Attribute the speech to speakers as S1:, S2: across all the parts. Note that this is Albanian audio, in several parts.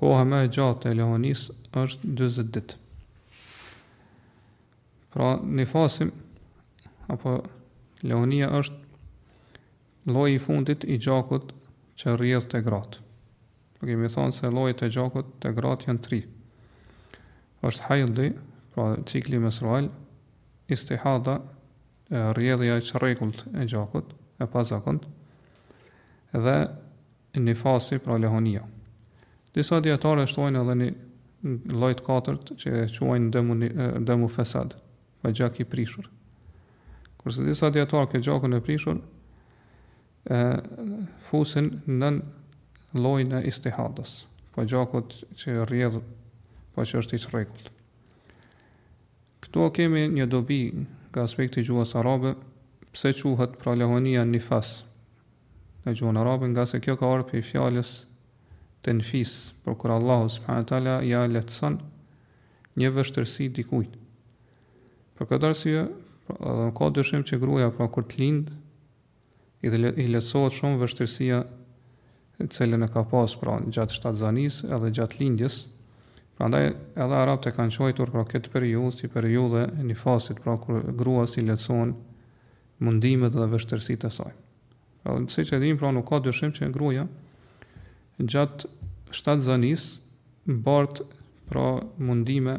S1: Koha më e gjatë e lehonisë është 40 ditë. Pra, nifasi apo lehonia është lloji i fundit i gjakut që rrjedh te gratë. Po kemi thonë se llojet e gjakut te gratë janë tri. Është hajdhi, pra cikli menstrual, istihada, rrjedhja e çrregullt e gjakut, e pazakont, dhe Nifasi, pra lehonia. Disa dijetarë e shtojnë edhe një lloj të katërt që e quajnë demu demu fesad, pra gjak i prishur. Kurse disa dijetarë këtë gjakun e prishur e fusin nën llojin e istihadës, pra gjakut që rrjedh, pra që është i çrregullt. Këtu kemi një dobi nga aspekti i gjuhës arabe, pse quhet pra lehonia nifas në gjuhën arabe, ngase kjo ka ardhur prej fjalës tenfis, pra kur Allahu subhanahu wa taala ja lehtëson një vështirësi dikujt. Për këtë arsye, pra, s'ka dyshim që gruaja pra kur të lind, i lehtësohet shumë vështirësia të cilën e ka pas pra gjatë shtatzanisë edhe gjatë lindjes, prandaj edhe arabët e kanë quajtur pra këtë periudhë si periudhë e nifasit, pra kur gruas i lehtësohen mundimet dhe vështirësitë e saj. Edhe siç e dimë pra nuk ka dyshim që gruaja gjatë shtatzanisë bart pra mundime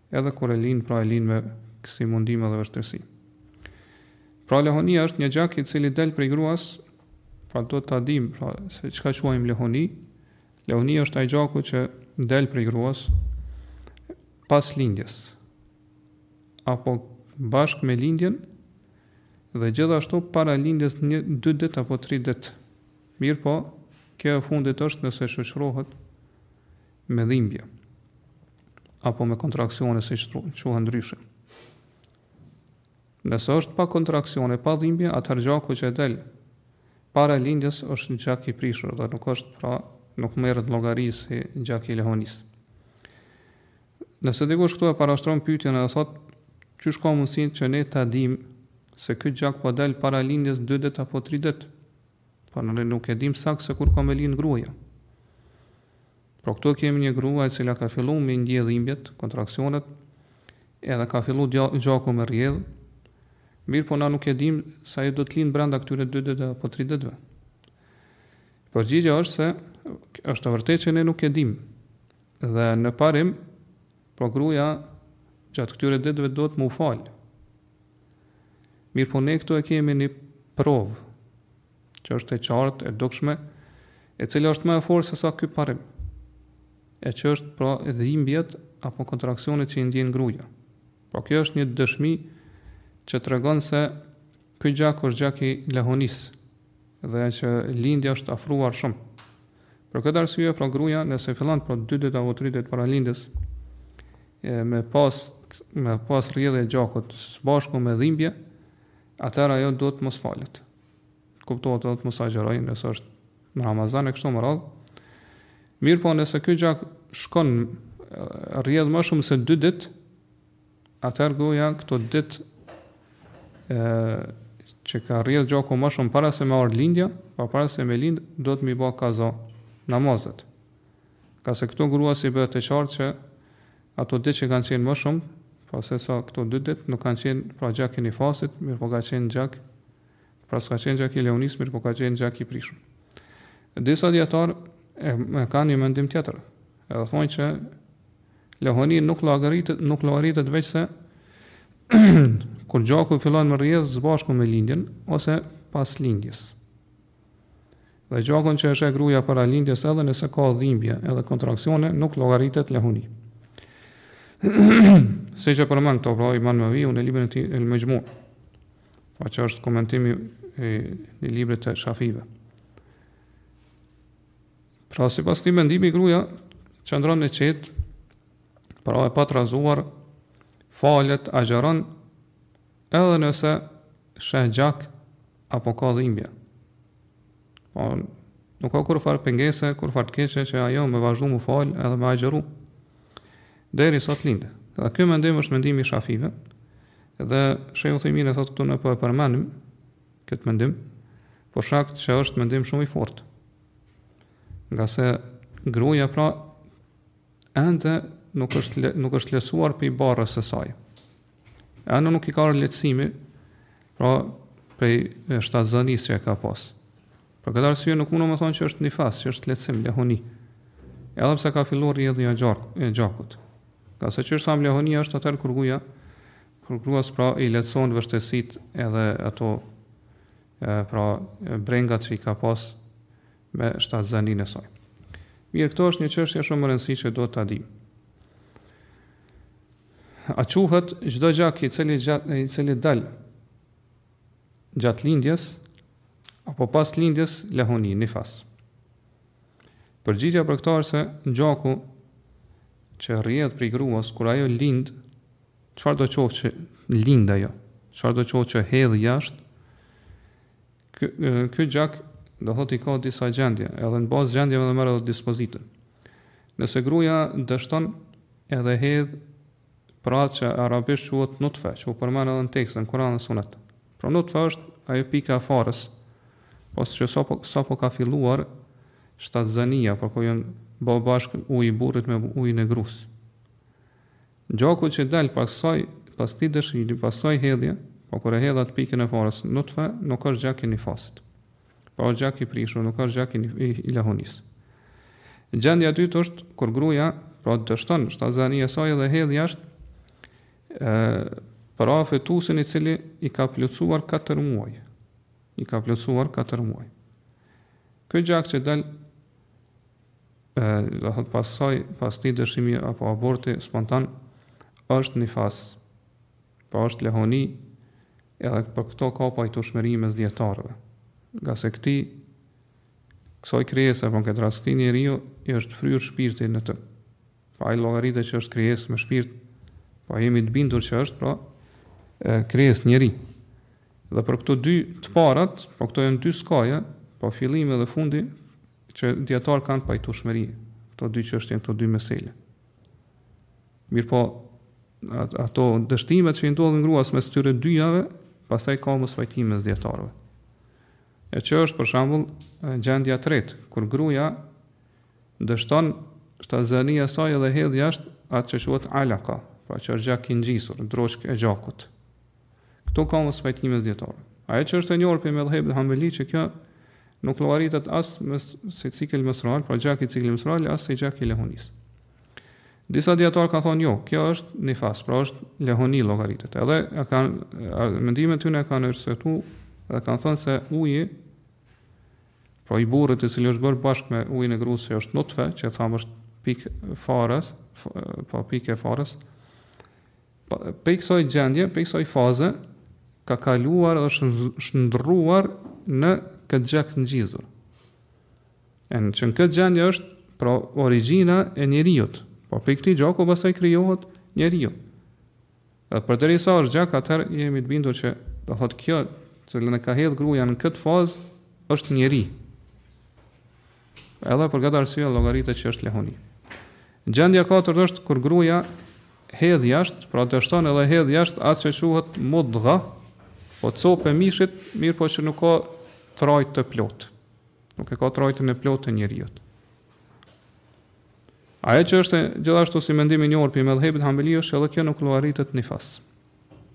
S1: Edhe kur e lind, pra e lind me kësi mundime dhe vështirësi. Pra lehonia është një gjak i cili del prej gruas, pra do ta dimë, pra se çka quajmë lehoni. Lehonia është ai gjaku që del prej gruas pas lindjes apo bashkë me lindjen dhe gjithashtu para lindjes një dy ditë apo tri ditë. Mirëpo, kjo e fundit është nëse shoqërohet me dhimbje. apo me kontraksione siç quhen ndryshe. Nëse është pa kontraksione, pa dhimbje, atëherë gjaku që e del para lindjes është gjak i prishur dhe nuk është pra nuk merret llogaritet si gjak i lehonis. Nëse dikush këtu e parashtron pyetjen e thot çysh ka mundësi që ne ta dim se ky gjak po del para lindjes 2 ditë apo 3 ditë, Po ne nuk e dim saktë se kur ka me lind gruaja. Pra këtu kemi një grua e cila ka fillu me ndi dhimbjet, kontraksionet, edhe ka fillu gjaku me rrjedhë, mirëpo na nuk e dim se a do të lind brenda këtyre 2 ditëve apo 3 ditëve. Përgjigja është se është e vërtetë që ne nuk e dim. Dhe në parim, pra gruaja gjatë këtyre ditëve duhet me u falë. Mirëpo ne këtu e kemi një provë që është e qartë, e dukshme, e cila është më e fortë se sa ky parim. E që është pra dhimbjet apo kontraksionet që i ndjen gruaja. Po kjo është një dëshmi që tregon se ky gjak është gjak i lehonisë. Dhe që lindja është afruar shumë. Për këtë arsye, pra gruaja nëse fillon pra dy ditë apo tri ditë para lindjes me pas me pas rrjedhje gjakut së bashku me dhimbje, atëherë ajo duhet të mos falet. Kuptohet edhe të mos agjerojë nëse është në Ramazan e kështu me radhë. Mirëpo nëse ky gjak shkon rrjedh ma shumë se 2 ditë, Atëherë gruaja këto ditë ë që ka rrjedh gjaku ma shumë para se me ardh lindja, pa para se me lind duhet me i bo kaza namazet. Ngase kësaj gruas i bëhet e qartë që ato ditë që kanë qenë më shumë, pa se sa këto dy ditë nuk kanë qenë pra gjak i nifasit, mirëpo ka qenë gjak, pra s'ka qenë gjak i lehonisë, mirëpo ka qenë gjak i prishëm. Disa dijetarë e, e kanë një mendim tjetër, edhe thonë që Lehoni nuk llogaritet, nuk llogaritet veçse kur gjaku fillon me rrjedh së bashku me lindjen ose pas lindjes. Dhe gjakun që e sheh gruja para lindjes edhe nëse ka dhimbje edhe kontraksione, nuk llogaritet lehoni. Siç e përmend këtë pra imam Neveviu në librin e tij El Mexhmu, pra që është komentimi i një libri të shafiive. Pra sipas këtij mendimi gruja qëndron e qetë, pra e patrazuar, falet, agjeron, edhe nëse sheh gjak, apo ka dhimbje. Po, nuk ka kurrfarë pengese, kurrfarë të keqe që ajo me vazhdu mu falë edhe me agjeru. Derisa të lindë. Dhe ky mendim është mendimi i shafiive, dhe shejh Uthejmini thotë këtu ne po e përmendim, këtë mendim, për shkak që është mendim shumë i fortë. Ngase gruaja pra ende nuk është le, nuk është lehtësuar prej barrës së saj. Ende nuk i ka ardh lehtësimi, pra prej shtatzënisë që e ka pas. Për këtë arsye nuk mund me thonë që është nifas, që është lehtësim, lehoni. Edhe pse ka fillu rrjedhja gjark, e gjakut. Ngase siç e thamë lehoni është atëherë kur gruja, kur gruas pra i lehtëson vështirësitë edhe ato pra brengat që i ka pas me shtatzëninë e saj. Mirë, këtu është një çështje shumë e rëndësishme që duhet ta dimë. A quhet çdo gjak i cili gjat, i cili dal gjatë lindjes apo pas lindjes lehoni nifas. Përgjigja për këtë është se gjaku që rrjedh prej gruas kur ajo lind Çfarëdo qoftë që lind ajo, çfarëdo qoftë që hedh jashtë, ky ky gjak do thotë i ka disa gjendje, edhe në bazë gjendjeve do merr edhe dispozitën. Nëse gruaja dështon edhe hedh pra që arabisht quhet nutfe, që u përmend edhe në tekstin Kur'an dhe Sunet. Pra nutfe është ajo pika e farës, pasi që sapo, sapo ka filluar shtatzënia, pra ku janë bë bashkë uji i burrit me ujin e grus. Gjaku që del pas kësaj, pas këtij dështimi, pas kësaj hedhje, pra kur e hedh atë pikën e farës, nutfe, nuk është gjak i nifasit. Pra është gjak i prishur, nuk është gjak i, i, i lehonisë. Gjendja e dytë është kur gruaja, pra dështon shtatzënia e saj dhe hedh jashtë ë pra fetusin i cili i ka plotësuar 4 muaj. I ka plotësuar 4 muaj. Ky gjak që dal E, do thot pas kësaj, pas këtij dështimi apo aborti spontan, është nifas, pra është lehoni, edhe për këto ka pajtueshmëri mes dijetarëve. Ngase këtij, kësaj krijese pra në këtë rast, këtij njeriu, i është fryrë shpirti në të. Pra llogaritet që është krijesë me shpirt, pra jemi të bindur që është, pra krijesë njeri. Dhe për këto dy të parat, pra këto janë dy skaje, pra fillimi dhe fundi, Që dijetarët kanë pajtueshmëri, këto dy çështje, këto dy mesele. Mirpo ato dështimet që i ndodhin gruas mes tyre dyjave, pastaj ka mospajtim mes dijetarëve. E që është për shembull gjendja e tretë, kur gruaja dështon shtatzënia e saj dhe hedh jashtë atë që quhet alaka, pra që është gjak i ngjizur, droçkë e gjakut. Këtu ka mospajtim mes dijetarëve. Ajo që është e njohur për medhhebin Hanbeli që kjo nuk llogaritet as mes si cikël menstrual, pra gjak i ciklit menstrual, as si gjak i lehonisë. Disa dijetarë kanë thonë jo, kjo është nifas, pra është lehoni llogaritet. Edhe e kanë mendimin tyne e kanë arsyetu dhe kanë thonë se uji pra i burrit i cili është bërë bashkë me ujin e grusë që është nutfe, që thamë është pikë farës, pra po, pikë e farës, Prej kësaj gjendje, prej kësaj faze, ka kaluar dhe është shndrruar në këtë gjak të ngjizur. E që në këtë gjendje është pra origjina e njeriut, po prej këtij gjaku pastaj krijohet njeriu. Dhe përderisa është gjak, atëherë jemi të bindur që do thot kjo, cilën e ka hedhë gruja në këtë fazë, është njeri. Edhe për këtë arsye llogaritet që është lehoni. Gjendja e katërt është kur gruaja hedh jashtë, pra dështon edhe hedh jashtë atë që quhet mudgha, po copë e mishit, mirëpo që nuk ka trajtë të plotë. Nuk e ka trajtën e plotë të njeriut. Ajo që është gjithashtu si mendim i njohur për medhhebin Hanbeli është edhe kjo nuk llogaritet nifas.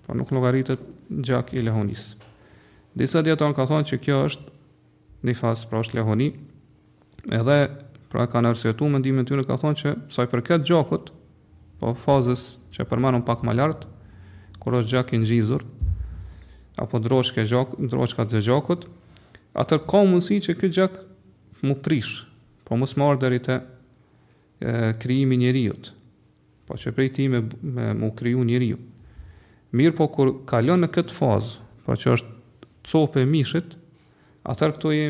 S1: Po nuk llogaritet gjak i lehonisë. Disa dijetarë kanë thënë që kjo është Nifas, pra është lehoni. Edhe pra e kanë arsyetuar mendimin e tyre, kanë thonë që sa i përket gjakut, po fazës që përmendëm pak më lart, kur është gjak i ngjizur apo droçka e gjakut, droçka e gjakut, atëherë ka mundësi që ky gjak m'u prish, po mos me arrit deri te krijimi i njeriut. Po që prej tij me, me m'u kriju njeriu. Mirëpo kur kalon në këtë fazë, pra që është copë e mishit, atëherë këtu e,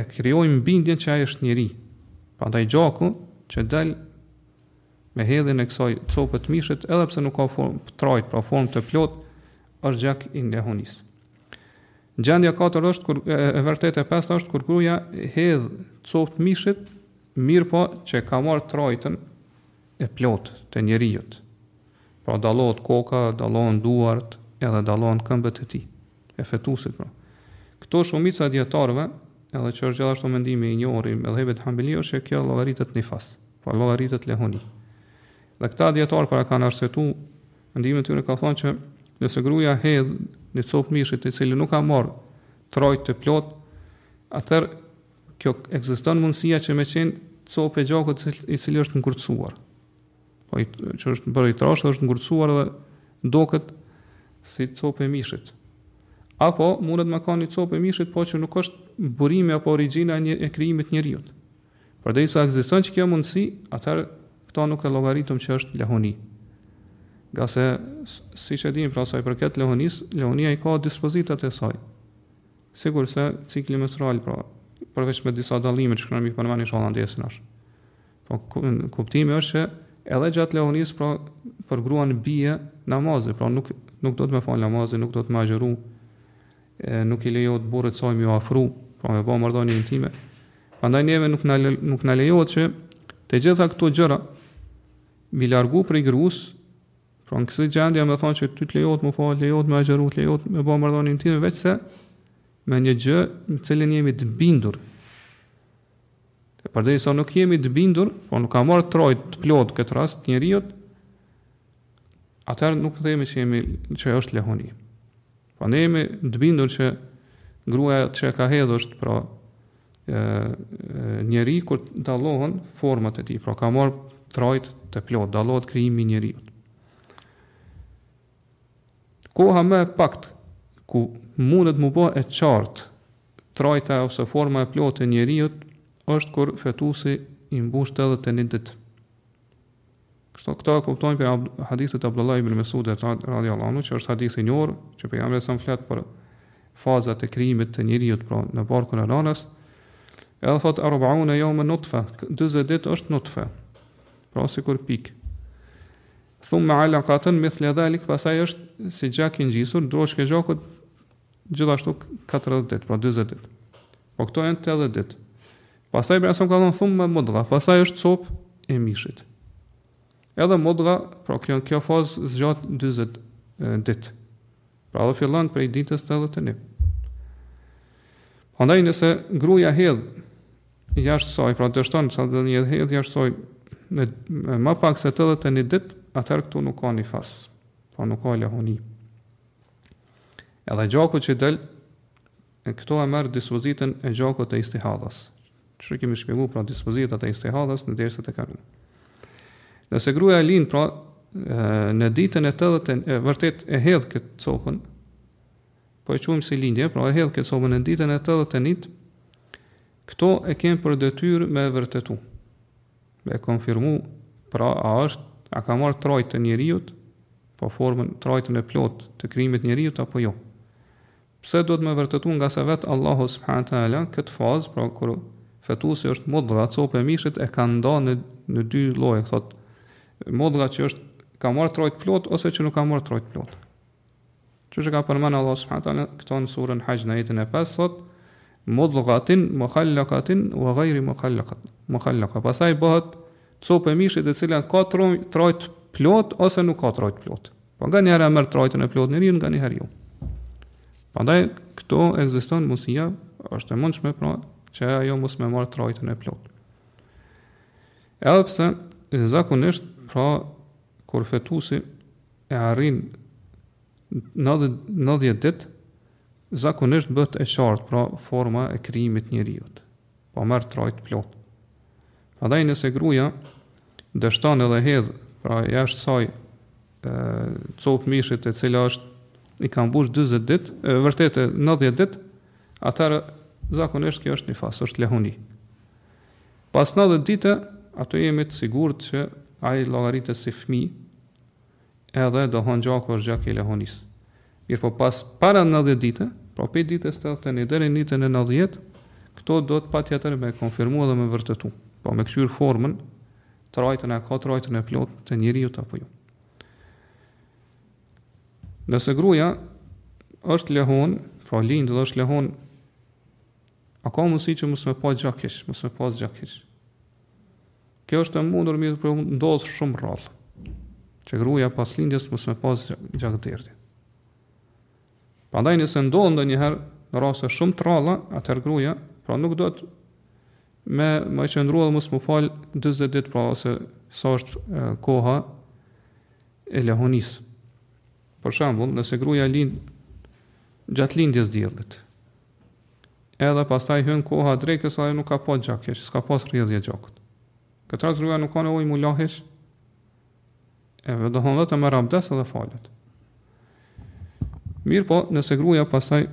S1: e krijojmë bindjen që ai është njeri. Prandaj gjaku që del me hedhjen e kësaj cope të mishit, edhe pse nuk ka formë trajtë, pra formë të plotë, është gjak i lehonisë. Gjendja katër është kur në vërtetë e pesta është kur gruaja hedh copë të mishit, mirëpo që ka marrë trajtën e plotë të njeriut. Pra dallohet koka, dallohen duart, edhe dallohen këmbët e tij, e fetusit pra. Këtu shumica e dijetarëve, edhe që është gjithashtu mendimi i njohur i medhhebit Hanbeli është se kjo llogaritet nifas, pra llogaritet lehoni. Dhe këta dijetarë kur e kanë arsyetuar Mendimin e tyre kanë thënë që nëse gruaja hedh një copë mishit i cili nuk ka marrë trajtë të plotë, atëherë kjo ekziston mundësia që me qenë copë e gjakut i cili është ngurtësuar. Po i, që është bërë i trashë dhe është ngurtësuar dhe doket si copë e mishit. Apo mundet me kanë një copë e mishit, po që nuk është burimi apo origjina e, një, e krijimit të njeriut. Përderisa ekziston edhe kjo mundësi, atëherë këtu nuk e llogaritim që është lehoni. Ngase, siç e dimë, pra sa i përket lehonisë, lehonia i ka dispozitat e saj. Sikurse cikli menstrual, pra, përveç me disa dallime që kemi me i përmend inshallah ndesin ash. Po kuptimi është se edhe gjatë lehonisë, pra, për gruan bie namazi, pra nuk nuk do të me fal namazin, nuk do të me agjëru. e nuk i lejohet burrit saj me u afru, pra me bë marrëdhënie intime. Prandaj neve nuk na, nuk na lejohet që të gjitha këto gjëra m'i largu prej grusë, pra në kësi gjendje me thonë që ty të lejohet me fal, lejohet me agjëru, lejohet me bë marrëdhënie intime veçse me një gjë në të cilën jemi të bindur. Përderisa nuk jemi të bindur, po nuk ka marrë trajtë të plotë në këtë rast njeriu, atëherë nuk themi që, jemi, që është lehonë. Po ne jemi të bindur që gruaja që ka hedh është pra, ë, njeri kur dallohen format e tij, pra ka marrë trajtë të plotë, dallohet krijimi i njeriut. Koha më e pakët ku munet me u bo e qartë trajta ose forma e plotë e njeriut është kur fetusi i mbush 81 ditë. Kështu këta e kuptojmë prej hadithit të Abdullah ibn Mesud radiallahu anhu, që është hadith i njohur, që pejgamberi a.s. flet për fazat e krijimit të njeriut, pra në barkun e nënës, edhe thotë erbeine jeumen nutfe, 40 dit është nutfe, pra sikur pikë. Thumme alekaten, mithle dhalik, pastaj është si gjak i ngjizur, droçkë e gjakut, gjithashtu 40 dit, pra 40 dit. Po këto janë 80 dit. Pastaj Pejgamberi a.s. ka thënë thumme mudgha, pastaj është copë e mishit. Edhe mudgha, pra kjo kjo fazë zgjat 40 ditë. Pra dhe fillon prej ditës 81. Andaj nëse gruaja hedh jashtë saj, pra dështon sa të një hedh jashtë saj në më pak se 81 ditë, atëherë këtu nuk ka nifas. Po pra, nuk ka lehoni. Edhe gjaku që i del E këtu e merr dispozitën e gjakut të istihadhës. Qysh i kemi shpjegu pra dispozitat e istihadhës në derset e kaluara. Nëse gruaja lind pra në ditën e 80 e vërtet e hedh këtë copën, po e quajmë si lindje, pra e hedh këtë copën në ditën e 81, këtu e kemë për detyrë me vërtetu, me e konfirmu, pra a është, a ka marrë trajtë të njeriut, po formën trajtën e plotë të krijimit të njeriut, apo jo. Pse duhet me vërtetu ngase vetë Allahu subhanahu wa ta'ala këtë fazë, pra kur fetusi është mudgha, copë e mishit e ka nda në në dy lloje, thotë mudgha që është, ka marrë trajtë të plotë ose që nuk ka marrë trajtë të plotë. Qysh e ka përmend Allahu subhanahu wa taala këtë në surën Hajj në ajetin e 5 thotë Mudghatin mukhallaqatin wa ghayri mukhallaqat. Mukhallaqa. Pastaj bëhet copë e mishit e cila ka trajtë të plotë ose nuk ka trajtë të plotë. Po nganjëherë e merr trajtën e plotë njeriu nganjëherë jo. Prandaj këtu ekziston mundësia, është e mundshme pra që ajo mos me marrë trajtën e plotë. Edhe pse zakonisht pra kur fetusi e arrin 90 90 ditë Zakonisht bëhet e qartë pra forma e krijimit të njeriut, po merr trajtë të plotë. Prandaj nëse gruaja dështon edhe hedh pra jashtë saj e, copë mishit e cila është i ka mbush 40 ditë, e vërtet e 90 ditë, atëherë zakonisht kjo është nifas, është lehoni. Pas 90 dite, aty jemi të sigurt që ai llogaritet si fmi, edhe dohon gjaku është gjak i lehonisë. Mirpo pas para nëdhjetë dite, pra pej ditës të dhjetë e një deri në ditën e nëdhjetë, këto do të patjetër me konfirmu edhe me vërtetu, pra me kqyr formën, trajtën e ka trajtën e plot të njeriut apo jo. Nëse gruaja është lehon, pra lind dhe është lehon, a ka mundësi që mos me pa gjakish, mos me pas gjakish? Kjo është e mundur mirëpo ndodh shumë rrallë, që gruja pas lindjes mos me pas gjakderdhje. Prandaj nëse ndodh ndonjëherë në raste shumë të rralla, atëherë gruja, pra nuk duhet me, me qëndru edhe mos me u fal 40 ditë, pra ose sa është e, koha e lehonisë. Për shambull, nëse gruja lind gjatë lindjes diellit, Edhe pastaj hyn koha drekës ajo nuk ka pas gjak hiç, s'ka pas rrjedhje gjakut. Këtë rast gruaja nuk ka nevojë m'u la hiç, edhe do thonë vetëm merr abdes edhe falet. Mirëpo, nëse gruaja pastaj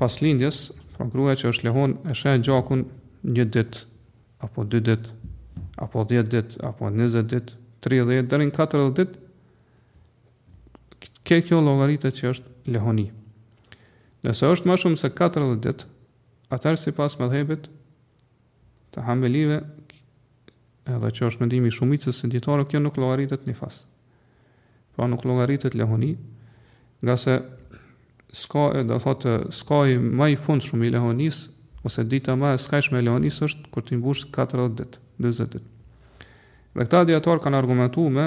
S1: pas lindjes, pra gruaja që është lehon e sheh gjakun një ditë apo dy ditë, apo 10 ditë, apo 20 ditë, 30 deri në 40 ditë, Ke kjo llogaritet që është lehoni. Nëse është më shumë se 40 ditë, atëherë sipas medhhebit të hanbelive, edhe që është mendimi i shumicës së dijetarëve, kjo nuk llogaritet nifas. Pra nuk llogaritet lehoni, ngase skaji do thotë skaji ma i fundshëm i lehonisë ose dita më e skajshme e lehonisë është kur t'i mbush 40 ditë, 40 ditë. Dhe këta dijetarë kanë argumentu me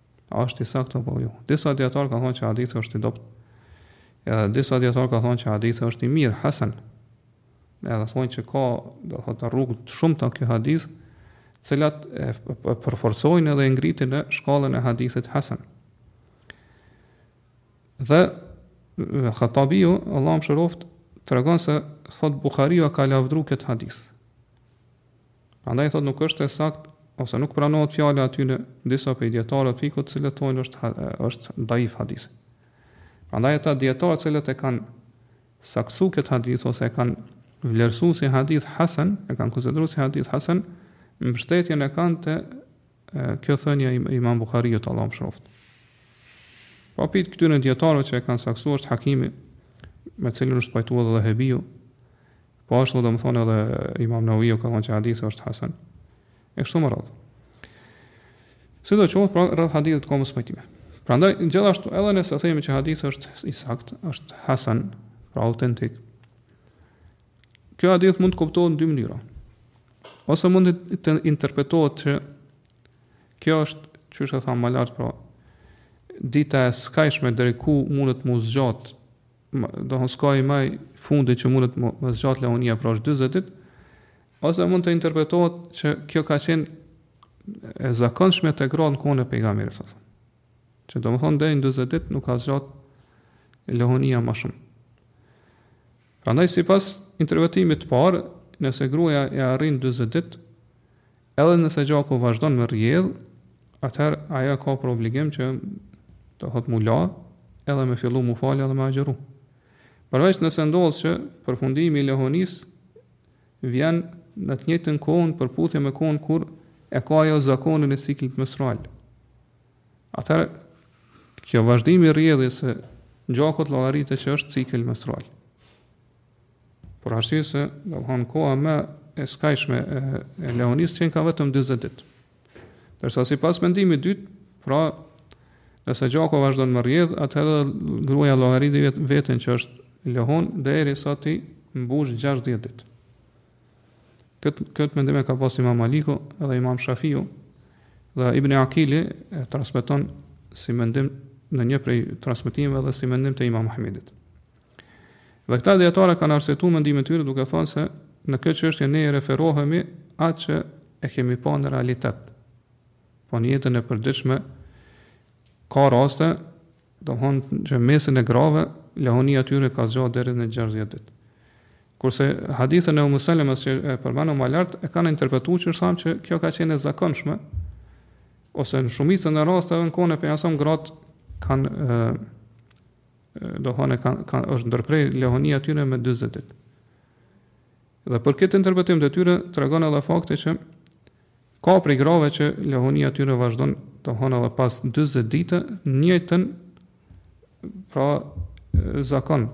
S1: A është i saktë apo jo? Disa dijetarë kanë thënë që hadithi është i dobët. Edhe disa dijetarë kanë thënë që hadithi është i mirë, hasan. E do thonë që ka, do thotë rrugë të shumta ky hadith, të cilat e përforcojnë edhe e ngritin në shkallën e hadithit hasan. Dhe Hatabiu, Allahu e mëshiroftë, tregon se thotë Buhariu e ka lavdru këtë hadith. Prandaj thotë nuk është e saktë ose nuk pranohet fjala e atyre disa prej dijetarëve të fikhut të cilët thonë është është daif hadithi. Prandaj ata dijetarë të cilët e kanë saktësu këtë hadith ose e kanë vlerësu si hadith hasan, e kanë konsideru si hadith hasan, mbështetjen e kanë te kjo thënia e Imam Buhariut Allahu e mëshiroftë. Po prej këtyre dijetarëve që e kanë saktësu është Hakimi, me cilën është pajtuar Dhehebiu, Po ashtu domethonë edhe imam Neveviu ka thonë që hadithi është hasen. E kështu me radhë. Sidoqoftë, pra, rreth hadithit ka mospajtime. Prandaj, gjithashtu, edhe nëse themi që hadithi është i saktë, është hasen, pra autentik, kjo hadith mund të kuptohet në dy mënyra. Ose mund të interpretohet që kjo është, qysh e thamë më lart, pra, dita e skajshme deri ku mundet mu zgjat domethonë skaji më i fundit që mundet me zgjat lehonia pra është 40 ditë ose mund të interpretohet që kjo ka qenë e zakonshme te gratë në kohën e pejgamberit sa që domethonë deri në 40 ditë nuk ka zgjat lehonia më shumë prandaj sipas interpretimit të parë nëse gruaja e arrin 40 ditë Edhe nëse gjaku vazhdon me rrjedh, atëherë ajo e ka për obligim që do thotë mu la, edhe me fillu mu falë edhe me agjëru. Përveç nëse ndodh që përfundimi i lehonisë vjen në të njëjtën kohën përputhje me kohën kur e ka ajo zakonin e ciklit menstrual. Atëherë, kjo vazhdimi i rrjedhjes së gjakut llogaritet që është cikël menstrual. Për arsye se, domethonë, koha më e skajshme e, e lehonisë qenka vetëm 40 ditë. Ndërsa sipas mendimit të dytë, pra, nëse gjaku vazhdon me rrjedh, atëherë dhe gruja e llogarit vet, veten që është lehonë, derisa t'i mbush 60 ditë. Këtë, këtë mendim e ka pas imam Maliku edhe imam Shafiu, dhe Ibn Akili e transmeton si mendim në një prej transmetimeve dhe si mendim të imam Ahmedit. Dhe këta dijetarë kanë arsyetuar mendimin e tyre duke thënë se në këtë çështje ne i referohemi atë që e kemi pa në realitet. Po në jetën e përditshme ka raste, domthonë që në mesin e grave lehonia e tyre ka zgjatur deri në 60 ditë. Kurse hadithin e Ummu Selemes që e përmendëm më lart e kanë interpretuar që thamë që kjo ka qenë e zakonshme ose në shumicën e rasteve në kohën e pejgamberit gratë kanë Domethonë, ka, ka, është ndërpre lehonia e tyre me 40 dit. Dhe për këtë interpretim të tyre, tregon edhe fakti që ka prej grave që lehonia e tyre vazhdon domethonë edhe pas 40 dite njëjtën pra zakon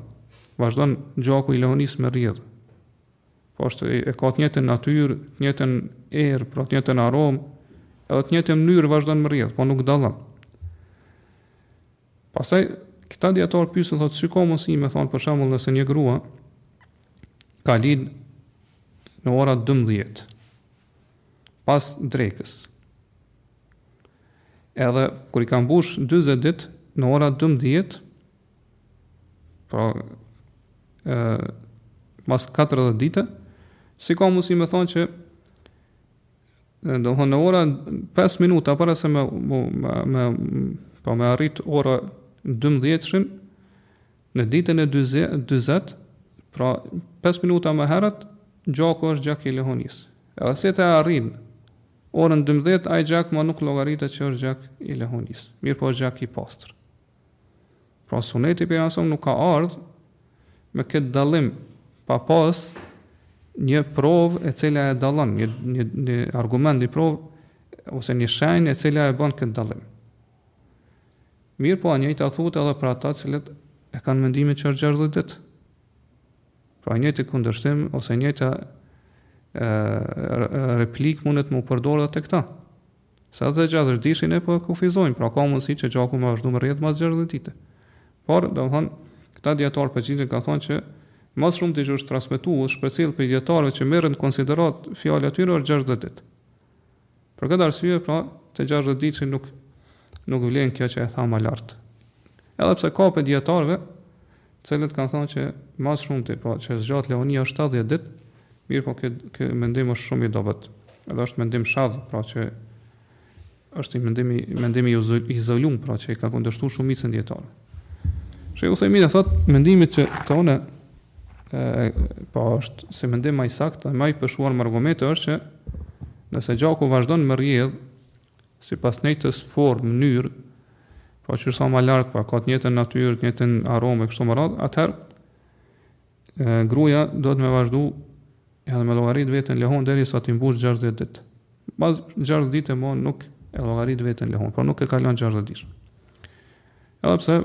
S1: vazhdon gjaku i lehonisë me rrjedh po ashtu e ka të njëjtën natyrë të njëjtën erë, pra të njëjtën aromë edhe të njëjtën mënyrë vazhdon me rrjedh po nuk dallon Pastaj këta dijetarë pyesin thotë si ka mundësi me thonë për shembull nëse një grua ka lind në ora 12 pas drekës. Edhe kur i ka mbush 40 ditë në ora 12 pra e mas 40 dite si ka mundësi me thonë që Domethënë në ora 5 minuta para se me, me, me, pa me arrit ora 12-shin në ditën e 40, pra 5 minuta më herët, gjaku është gjak i lehonisë. Edhe se të arrin, orën 12, ai gjak ma nuk llogaritet që është gjak i lehonisë. Mirëpo është gjak i pastër. Pra suneti i pejgamberit nuk ka ardhur me këtë dallim pa pas një provë e cila e dallon, një një një argument, një provë ose një shenjë e cila e bën këtë dallim. Mirëpo, e njëjta thuhet edhe për ata të cilët e kanë mendimin që është gjashtëdhjetë ditë. Pra i njëjti kundërshtim ose e njëjta replikë mundet me u përdorë edhe te këta. Se te gjashtëdhjetëditëshi ne po e kufizojmë, pra ka mundësi që gjaku me vazhdu me rrjedh mas gjashtëdhjetë dite. Por, domethënë, këta dijetarë përgjigjen kanë thënë që më shumë që është transmetuar, është përcjellë prej dijetarëve që merret në konsideratë fjala e tyre është gjashtëdhjetë ditë. Për këtë arsye, pra, te gjashtëdhjetëditëshi nuk nuk vlen kjo që u tha më lart. Edhe pse ka prej dijetarëve të cilët kanë thënë që më së shumti, pra që zgjat lehonia është shtatëdhjetë ditë, mirëpo ky ky mendim është shumë i dobët. Edhe është mendim shadh, pra që është i mendimi mendimi i izoluar, pra që i ka kundërshtuar shumicën e dijetarëve. Shejh Uthejmini thotë, mendimi të cilin e po e shoh si mendim më i saktë, më i peshuar me argumente është që nëse gjaku vazhdon me rrjedh Sipas të njëjtës formë, mënyrë, pra si tha më lart, pra ka të njëjtën natyrë, të njëjtën aromë kështu me radhë, atëherë gruaja duhet me vazhdu edhe me llogarit veten lehonë derisa të mbush 60 ditë. Pas 60 dite më nuk e llogarit veten lehonë, pra nuk e kalon 60 ditë. Edhe pse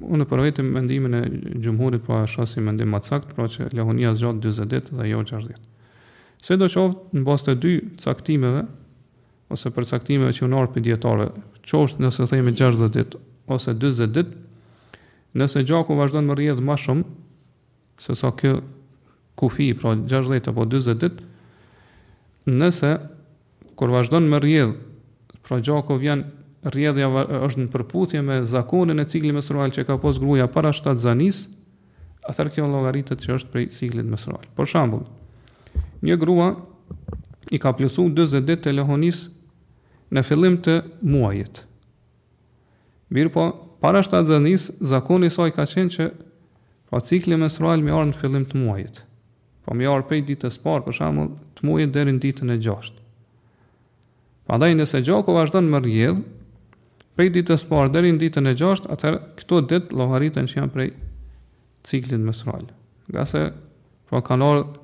S1: unë për vete mendimin e xhumhurit po e shoh si mendim më të saktë, pra që lehonia zgjat 40 ditë dhe jo 60 ditë. Sidoqoftë në bazë të dy caktimeve, ose përcaktimeve që janë prej dijetarëve, qoftë nëse themi gjashtëdhjetë ditë ose dyzet ditë, nëse gjaku vazhdon me rrjedh më shumë se sa ky kufi, pra gjashtëdhjetë apo dyzet ditë, nëse kur vazhdon me rrjedh, pra gjaku vjen rrjedhja është në përputhje me zakonin e ciklit menstrual që ka pas gruaja para shtatzanisë, atëherë kjo llogaritet që është prej ciklit menstrual. Për shembull, një grua i ka plotësuar 40 ditë të lehonisë në fillim të muajit. Mirëpo, para shtatzanisë, zakoni i saj ka qenë që pra cikli menstrual me i ardh në fillim të muajit. Pra me i ardh prej ditës parë, për shembull, të muajit deri në ditën e gjashtë. Prandaj nëse gjaku vazhdon me rrjedh prej ditës së parë deri në ditën e gjashtë, atëherë këto ditë llogariten që janë prej ciklit menstrual. Ngase pra kanë ardh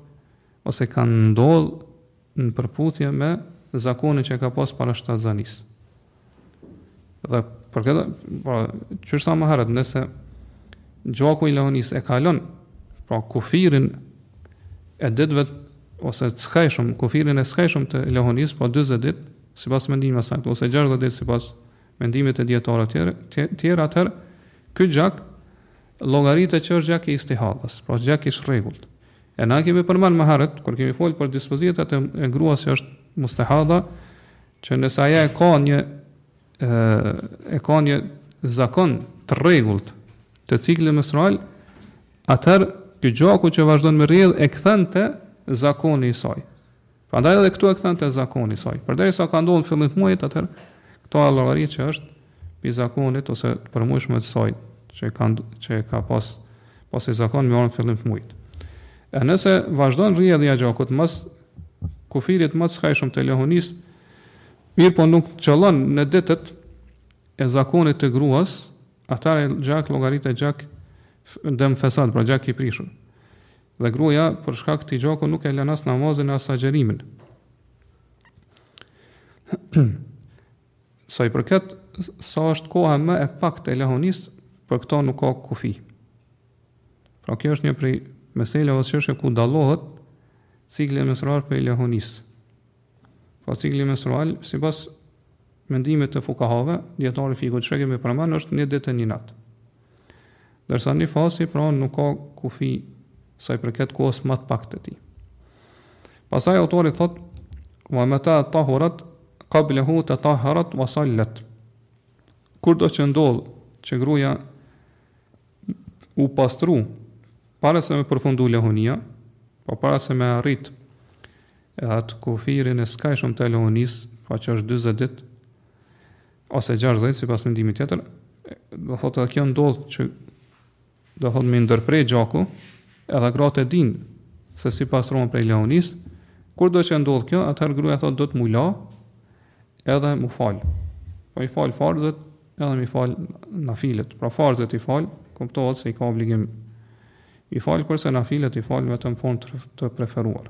S1: ose kanë ndodh në përputhje me zakonin që e ka pas para shtatzanisë. Dhe për këtë, pra, ç'thamë më herët, nëse gjaku i lehonisë e kalon, pra, kufirin e ditëve, ose të skajshëm, kufirin e skajshëm të lehonisë, pra, 40 ditë, sipas mendimit më të saktë, ose 60 ditë, sipas mendimit të dijetarëve tjerë, atëherë ky gjak llogaritet që është gjak i istihadës, pra, gjak i çrregullt. E na kemi përmend më herët, kur kemi fol për dispozitat e, e gruas që është mustehada, Që nëse ajo e ka një e ka një zakon të rregullt të ciklit menstrual, atëherë ky gjaku që vazhdon me rrjedh e kthen te zakoni i saj. Prandaj edhe këtu e kthen te zakoni i saj. Përderisa ka ndodh në fillim të muajit, atëherë këtë e llogarit që është Prej zakonit ose të përmujshme të saj që ka që e ka pas pas si zakon me i ardh në fillim të mujit. E nëse vazhdon rrjedhja e gjakut mas kufirit më të skajshëm të lehonisë, mirëpo nuk qëllon në ditët e zakonit të gruas, atëherë ky gjak llogaritet gjak dem fesad, pra gjak i prishur. Dhe gruaja për shkak të këtij gjaku nuk e lën as namazin as agjerimin. Sa i përket sa është koha më e paktë e lehonisë, për këtë nuk ka kufi. Pra kjo është një prej meseleve ose çështjeve ku dallohet cikli menstrual prej lehonisë. Pra cikli menstrual sipas mendimit të fukahave, dijetarëve të fikhut siç e kemi përmend është një ditë e një natë. Ndërsa nifasi pra nuk ka kufi sa i përket kohës më të paktë të tij. Pastaj autori thotë wa mata tahurat qablahu tataharat wa sallat. Kur do që ndodh që gruaja u pastru para se me përfundu lehonia, pa po para se me arrit atë kufirin e skajshëm të lehonisë, pa po që është 40 ditë, ose gjashtëdhjetë sipas mendimit tjetër, domethënë edhe kjo ndodh që domethënë me u ndërpre gjaku, edhe gratë e dinë se si pastrohen prej lehonisë, kurdo që ndodh kjo, atëherë gruaja thotë duhet me u la, edhe me u fal. Pra i fal farzët, edhe me i fal nafilet. Pra farzët i fal, kuptohet se i ka obligim i fal, kurse nafilet i fal vetëm në formë të preferuar.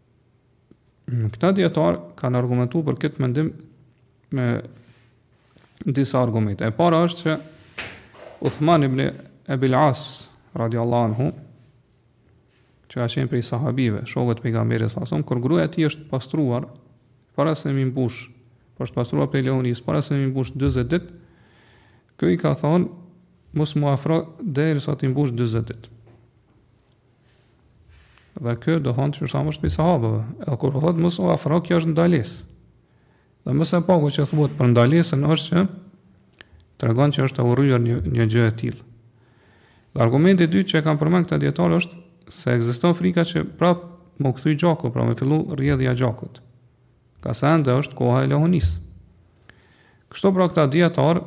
S1: Këta dijetarë kanë argumentu për këtë mendim me disa argumente. E para është që Uthman ibn Ebil As, radi Allahu anhu, që ka qenë prej sahabive, shokët e Pejgamberit salallahu alejhi ve selem, kur gruja e tij është pastruar, para se me i mbush, pra është pastruar prej lehonisë, para se me i mbush 40 ditë, ky i ka thonë, mos mu afro derisa t'i mbush 40 ditë. Dhe ky, domethënë, që siç thamë është prej sahabëve. Edhe kur po thotë mos m'u afro, kjo është ndalesë. Dhe më së paku që thuhet për ndalesën është që tregon që është e urryer një një gjë e tillë. Dhe argumenti i dytë që kanë përmend këta dijetarë është se ekziston frika që prap me u kthy gjaku, pra me fillu rrjedhja e gjakut. Ngase ende është koha e lehonisë. Kështu pra këta dijetarë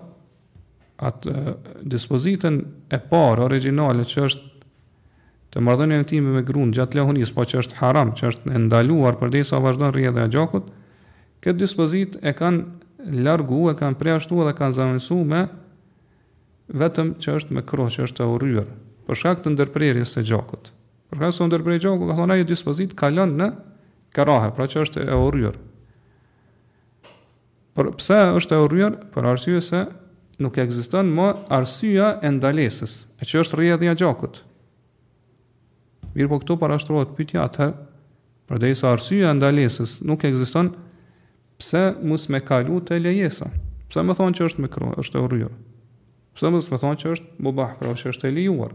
S1: atë dispozitën e parë origjinale që është të marrëdhënia intime me gruan gjatë lehonisë, pra që është haram, që është e ndaluar përderisa vazhdon rrjedhja e gjakut, këtë dispozitë e kanë larguar, e kanë përjashtuar dhe e kanë zëvendësuar me vetëm që është mekruh, që është e urryer, për shkak të ndërprerjes së gjakut. Për shkak se u ndërpre gjaku, kanë thonë ajo dispozitë kalon në kerahe, pra që është e urryer. Por pse është e urryer? Për arsye se nuk ekziston më arsyeja e ndalesës, e që është rrjedhja e gjakut. Mirëpo këtu parashtrohet pyetja atëherë, përderisa arsyeja e ndalesës nuk ekziston, pse mos me kalu te lejesa? Pse me thonë që është mekruh, është e urryer? Pse mos me thonë që është mubah, pra që është e lejuar?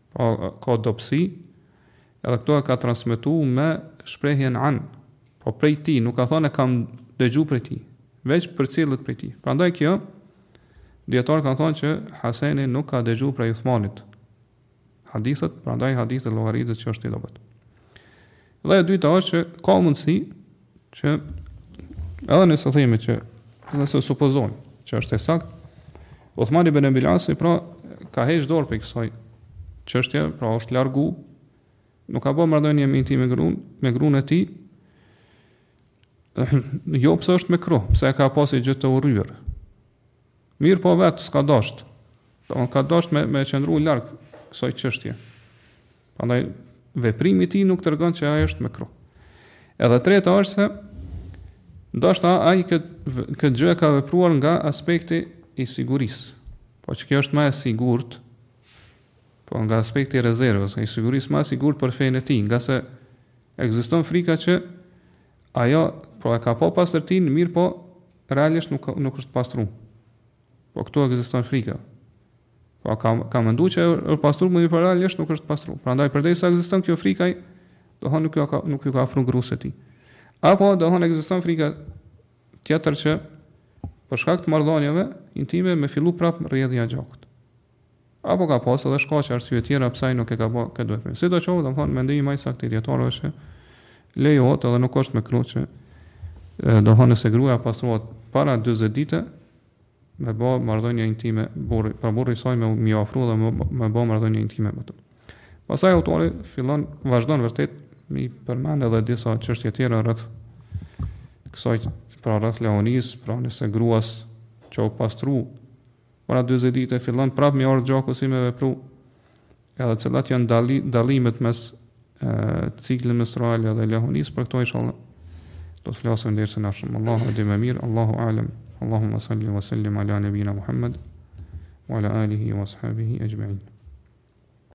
S1: Pra ka dobësi, edhe këto e ka transmitu me shprehjen an, pra prej tij, nuk ka thonë e kam dëgju prej tij, veç përcillet prej tij. Prandaj kjo, dijetarët kanë thonë që Haseni nuk ka dëgju prej Uthmanit, hadithet, prandaj hadithi llogaritet që është i dobët. Dhe e dyta është që ka mundësi që edhe nëse themi që nëse supozojmë që është e saktë, Uthman ibn Ebil Asi pra ka heq dorë prej kësaj çështje, pra është largu, nuk ka bërë marrëdhënie intime me gruan, me gruan e tij. jo pse është mekruh, pse e ka pa si gjë të urryer. Mirëpo vetë s'ka dashtë, domethënë ka dashtë me, me qëndru larg kësaj çështje. Prandaj veprimi i tij nuk tregon se ai është mekruh. Edhe treta është se ndoshta ai këtë këtë gjë e ka vepruar nga aspekti i sigurisë. Po që kjo është ma e sigurt, po nga aspekti i rezervës, i sigurisë ma e sigurt për fenë e tij, nga se ekziston frika që ajo po e ka pa pastërtin, mirëpo realisht nuk nuk është pastru. Po këtu ekziston frika. Po ka ka mendu që u pastru, mirëpo realisht nuk është pastru. Prandaj përderisa ekziston kjo frika, domethënë nuk ka nuk ju ka afru grusë tij. Apo domethënë ekziston frika tjetër që për shkak të marrëdhënieve intime me fillu prap rrjedhja e gjakut. Apo ka pas edhe shkaqe, arsye tjera pse ai nuk e ka ba këtë veprim. Sidoqoftë, domethënë, mendimi ma i saktë i dietarëve është që lejohet edhe nuk është mekruh që domethënë nëse gruaja pastrohet para 40 dite me bë marrëdhënie intime burri, pra burri i saj me, m'iu afru dhe me, me bë marrëdhënie intime me të. Pastaj autori fillon vazhdon vërtet mi përmend edhe disa çështje tjera rreth kësaj pra rreth lehonisë, pra nëse gruas që u pastru Para dyzet dite fillon prapë mi ardhë gjaku si me vepru, edhe cilat janë dalli, dallimet mes e, ciklit menstrual dhe lehonisë, për këto inshallah do të flasim në dersin e ardhshëm. Allahu e di më mirë, Allahu alem. Allahumma salli wa sallim ala nabina Muhammad wa ala alihi wa ashabihi ajma'in.